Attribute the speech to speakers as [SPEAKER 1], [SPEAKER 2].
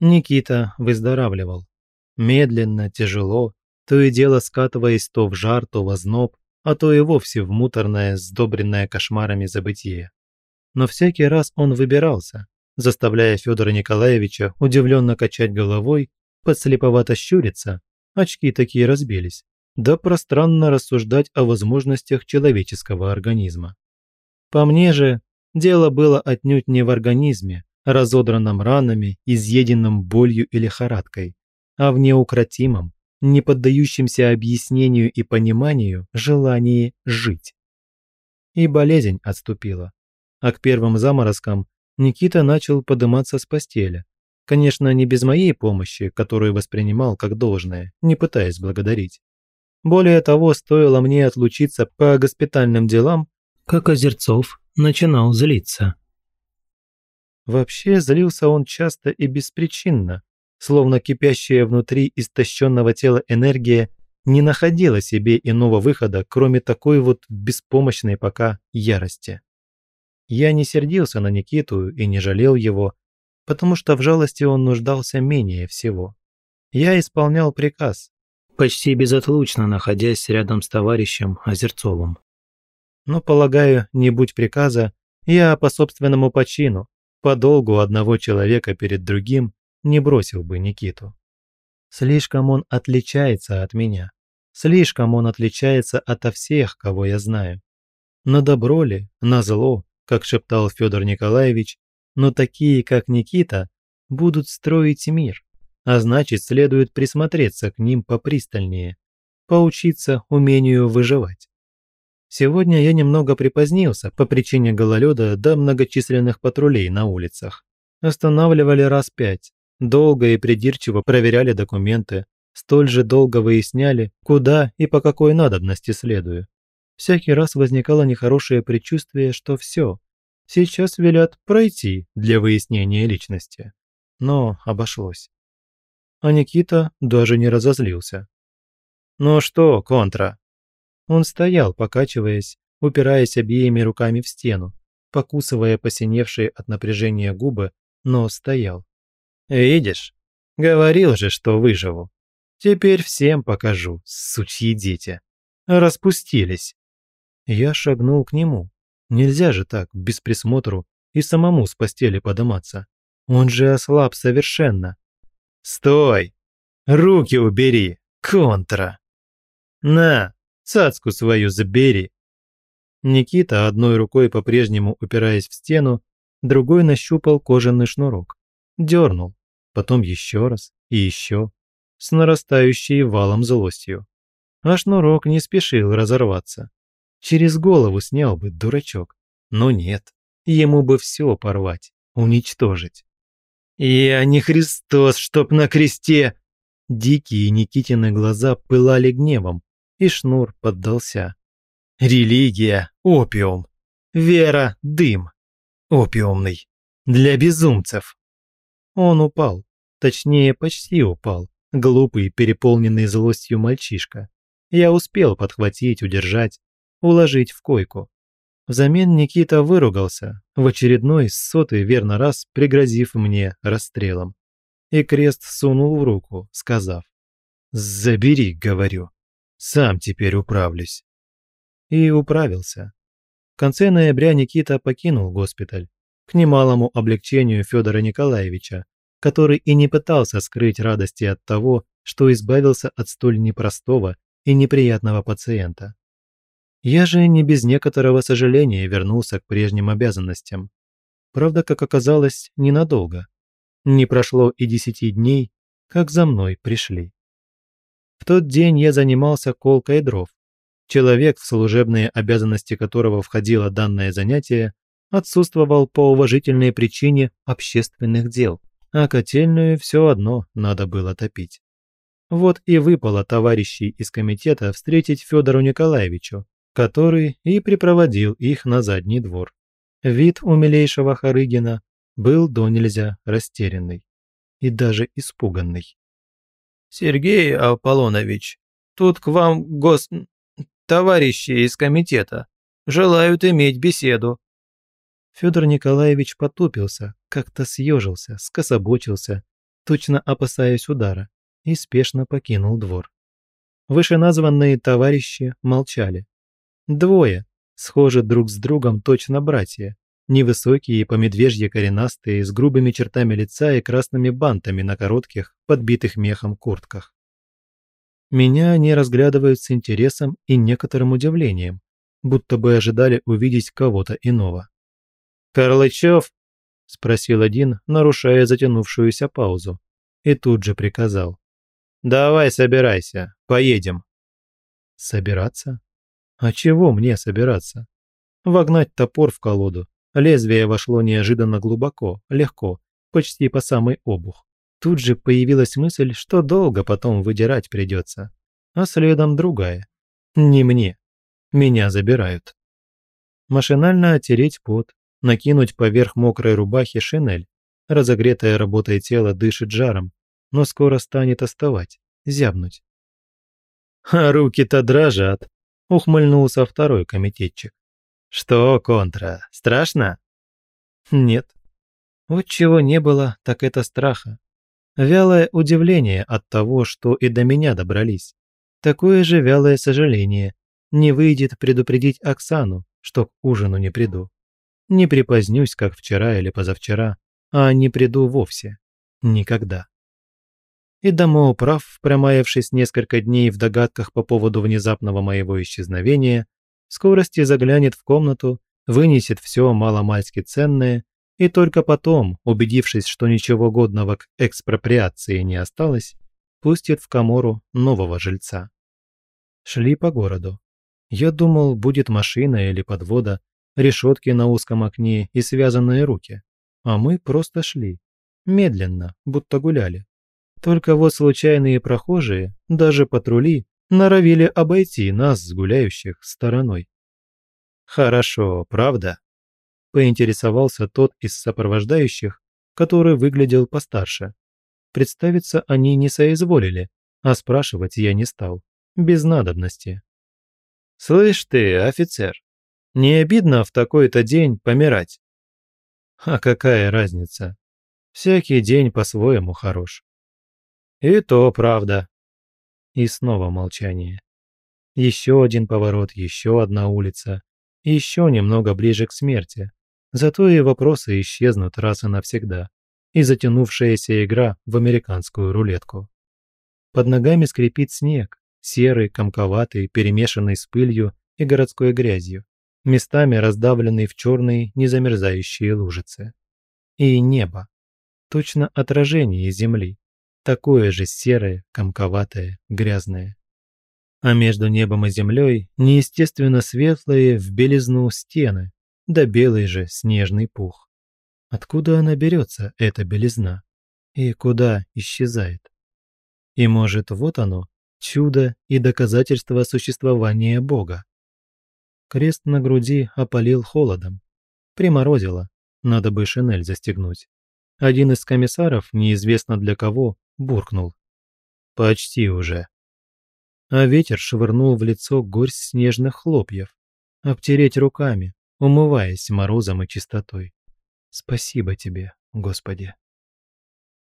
[SPEAKER 1] Никита выздоравливал. Медленно, тяжело, то и дело скатываясь то в жар, то в озноб, а то и вовсе в муторное, сдобренное кошмарами забытие. Но всякий раз он выбирался, заставляя Федора Николаевича удивленно качать головой, подслеповато щуриться, очки такие разбились, да пространно рассуждать о возможностях человеческого организма. По мне же, дело было отнюдь не в организме, разодранном ранами, изъеденном болью и лихорадкой, а в неукротимом, не поддающемся объяснению и пониманию желании жить. И болезнь отступила. А к первым заморозкам Никита начал подниматься с постели. Конечно, не без моей помощи, которую воспринимал как должное, не пытаясь благодарить. Более того, стоило мне отлучиться по госпитальным делам, как Озерцов начинал злиться. Вообще злился он часто и беспричинно, словно кипящая внутри истощенного тела энергия не находила себе иного выхода, кроме такой вот беспомощной пока ярости. Я не сердился на Никиту и не жалел его, потому что в жалости он нуждался менее всего. Я исполнял приказ, почти безотлучно находясь рядом с товарищем Озерцовым. Но, полагаю, не будь приказа, я по собственному почину, подолгу одного человека перед другим не бросил бы Никиту. Слишком он отличается от меня. Слишком он отличается ото всех, кого я знаю. На добро ли, на зло, как шептал Федор Николаевич, но такие, как Никита, будут строить мир, а значит, следует присмотреться к ним попристальнее, поучиться умению выживать. Сегодня я немного припозднился по причине гололеда до многочисленных патрулей на улицах. Останавливали раз пять, долго и придирчиво проверяли документы, столь же долго выясняли, куда и по какой надобности следую. Всякий раз возникало нехорошее предчувствие, что все, сейчас велят пройти для выяснения личности. Но обошлось. А Никита даже не разозлился. «Ну что, Контра, он стоял, покачиваясь, упираясь обеими руками в стену, покусывая посиневшие от напряжения губы, но стоял. «Видишь? Говорил же, что выживу. Теперь всем покажу, сучьи дети. Распустились». Я шагнул к нему. Нельзя же так, без присмотру, и самому с постели подыматься. Он же ослаб совершенно. «Стой! Руки убери, контра!» «На, Цацку свою забери!» Никита, одной рукой по-прежнему упираясь в стену, другой нащупал кожаный шнурок. Дернул. Потом еще раз и еще. С нарастающей валом злостью. А шнурок не спешил разорваться. Через голову снял бы дурачок. Но нет. Ему бы все порвать, уничтожить. «Я не Христос, чтоб на кресте!» Дикие Никитины глаза пылали гневом, и шнур поддался. Религия – опиум. Вера – дым. Опиумный. Для безумцев. Он упал. Точнее, почти упал. Глупый, переполненный злостью мальчишка. Я успел подхватить, удержать, уложить в койку. Взамен Никита выругался, в очередной сотый верно раз пригрозив мне расстрелом. И крест сунул в руку, сказав «Забери, говорю». Сам теперь управлюсь. И управился. В конце ноября Никита покинул госпиталь, к немалому облегчению Федора Николаевича, который и не пытался скрыть радости от того, что избавился от столь непростого и неприятного пациента. Я же не без некоторого сожаления вернулся к прежним обязанностям. Правда, как оказалось, ненадолго. Не прошло и десяти дней, как за мной пришли. В тот день я занимался колкой дров. Человек, в служебные обязанности которого входило данное занятие, отсутствовал по уважительной причине общественных дел, а котельную все одно надо было топить. Вот и выпало товарищей из комитета встретить Федору Николаевичу, который и припроводил их на задний двор. Вид у милейшего Харыгина был до нельзя растерянный и даже испуганный. Сергей а, Аполлонович, тут к вам гос... товарищи из комитета. Желают иметь беседу». Федор Николаевич потупился, как-то съежился, скособочился, точно опасаясь удара, и спешно покинул двор. Вышеназванные товарищи молчали. Двое, схожи друг с другом точно братья, Невысокие, по медвежье коренастые, с грубыми чертами лица и красными бантами на коротких, подбитых мехом куртках. Меня они разглядывают с интересом и некоторым удивлением, будто бы ожидали увидеть кого-то иного. «Карлычев?» – спросил один, нарушая затянувшуюся паузу, и тут же приказал. «Давай собирайся, поедем». «Собираться? А чего мне собираться? Вогнать топор в колоду, Лезвие вошло неожиданно глубоко, легко, почти по самый обух. Тут же появилась мысль, что долго потом выдирать придется. А следом другая. Не мне. Меня забирают. Машинально отереть пот, накинуть поверх мокрой рубахи шинель. Разогретое работой тело дышит жаром, но скоро станет остывать, зябнуть. «А руки-то дрожат», — ухмыльнулся второй комитетчик. «Что, Контра, страшно?» «Нет». Вот чего не было, так это страха. Вялое удивление от того, что и до меня добрались. Такое же вялое сожаление. Не выйдет предупредить Оксану, что к ужину не приду. Не припозднюсь, как вчера или позавчера, а не приду вовсе. Никогда. И домоуправ, промаявшись несколько дней в догадках по поводу внезапного моего исчезновения, в скорости заглянет в комнату, вынесет все маломальски ценное и только потом, убедившись, что ничего годного к экспроприации не осталось, пустит в комору нового жильца. Шли по городу. Я думал, будет машина или подвода, решетки на узком окне и связанные руки. А мы просто шли. Медленно, будто гуляли. Только вот случайные прохожие, даже патрули, норовили обойти нас, с гуляющих, стороной. «Хорошо, правда?» – поинтересовался тот из сопровождающих, который выглядел постарше. Представиться они не соизволили, а спрашивать я не стал, без надобности. «Слышь ты, офицер, не обидно в такой-то день помирать?» «А какая разница? Всякий день по-своему хорош». «И то правда», и снова молчание. Еще один поворот, еще одна улица. Еще немного ближе к смерти. Зато и вопросы исчезнут раз и навсегда. И затянувшаяся игра в американскую рулетку. Под ногами скрипит снег, серый, комковатый, перемешанный с пылью и городской грязью, местами раздавленный в черные незамерзающие лужицы. И небо. Точно отражение земли такое же серое, комковатое, грязное. А между небом и землей неестественно светлые в белизну стены, да белый же снежный пух. Откуда она берется, эта белизна? И куда исчезает? И может, вот оно, чудо и доказательство существования Бога. Крест на груди опалил холодом. Приморозило, надо бы шинель застегнуть. Один из комиссаров, неизвестно для кого, буркнул. «Почти уже». А ветер швырнул в лицо горсть снежных хлопьев. Обтереть руками, умываясь морозом и чистотой. «Спасибо тебе, Господи».